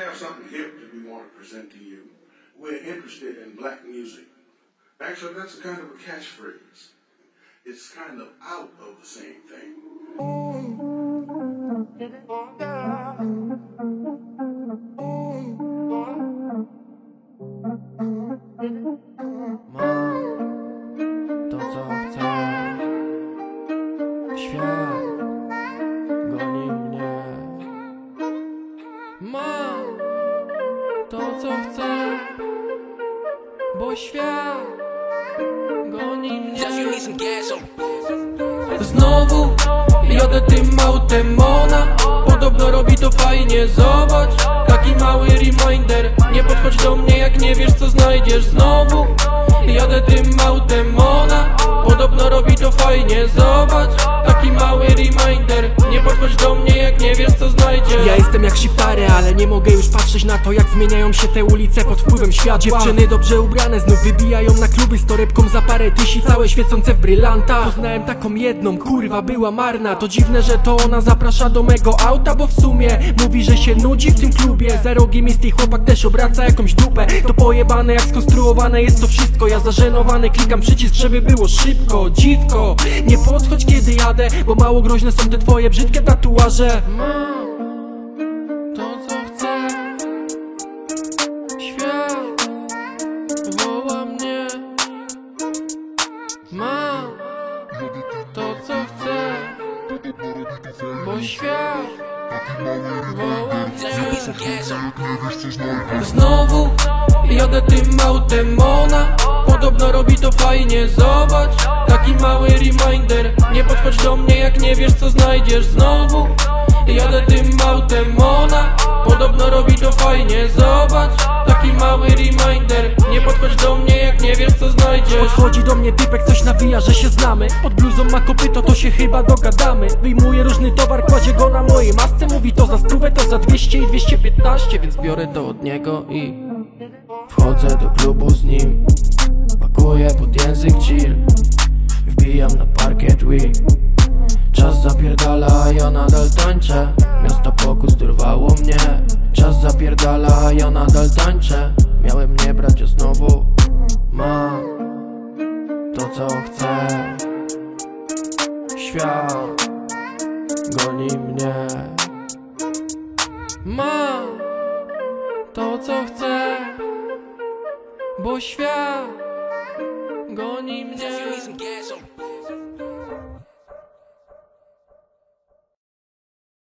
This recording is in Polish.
have something hip that we want to present to you. We're interested in black music. Actually, that's a kind of a catchphrase. It's kind of out of the same thing. Mam to co chcę co chcę Bo świat goni mnie. Znowu jadę tym autem ona Podobno robi to fajnie, zobacz Taki mały reminder. Nie podchodź do mnie jak nie wiesz co znajdziesz. Znowu jadę tym autem ona Podobno robi to fajnie, zobacz Taki mały reminder. Nie podchodź do mnie Ja jestem jak shiptary, ale nie mogę już patrzeć na to Jak zmieniają się te ulice pod wpływem światła. Dziewczyny dobrze ubrane znów wybijają na kluby Z torebką za parę tysi, całe świecące w brylantach Poznałem taką jedną, kurwa była marna. To dziwne, że to ona zaprasza do mego auta Bo w sumie mówi, że się nudzi w tym klubie. Za rogiem jest jej chłopak, też obraca jakąś dupę. To pojebane jak skonstruowane jest to wszystko. Ja zażenowany klikam przycisk, żeby było szybko. Dziwko, nie podchodź kiedy jadę Bo mało groźne są te twoje brzydkie tatuaże Świat. Znowu jadę tym autem ona Podobno robi to fajnie, zobacz Taki mały reminder. Nie podchodź do mnie jak nie wiesz co znajdziesz. Znowu jadę tym autem ona Podobno robi to fajnie, zobacz Taki mały Podchodzi do mnie typek, coś nawija, że się znamy. Pod bluzą ma kopyto, to się chyba dogadamy. Wyjmuje różny towar, kładzie go na mojej masce. Mówi to za stówę, to za 200 i 215 Więc biorę to od niego i Wchodzę do klubu z nim. Pakuję pod język chill. Wbijam na parkiet Wii Czas zapierdala, a ja nadal tańczę. Miasto pokus dorwało mnie. Czas zapierdala, a ja nadal tańczę. Miałem nie brać, a znowu Mam to co chcę. Świat goni mnie. Mam to co chcę Bo świat goni mnie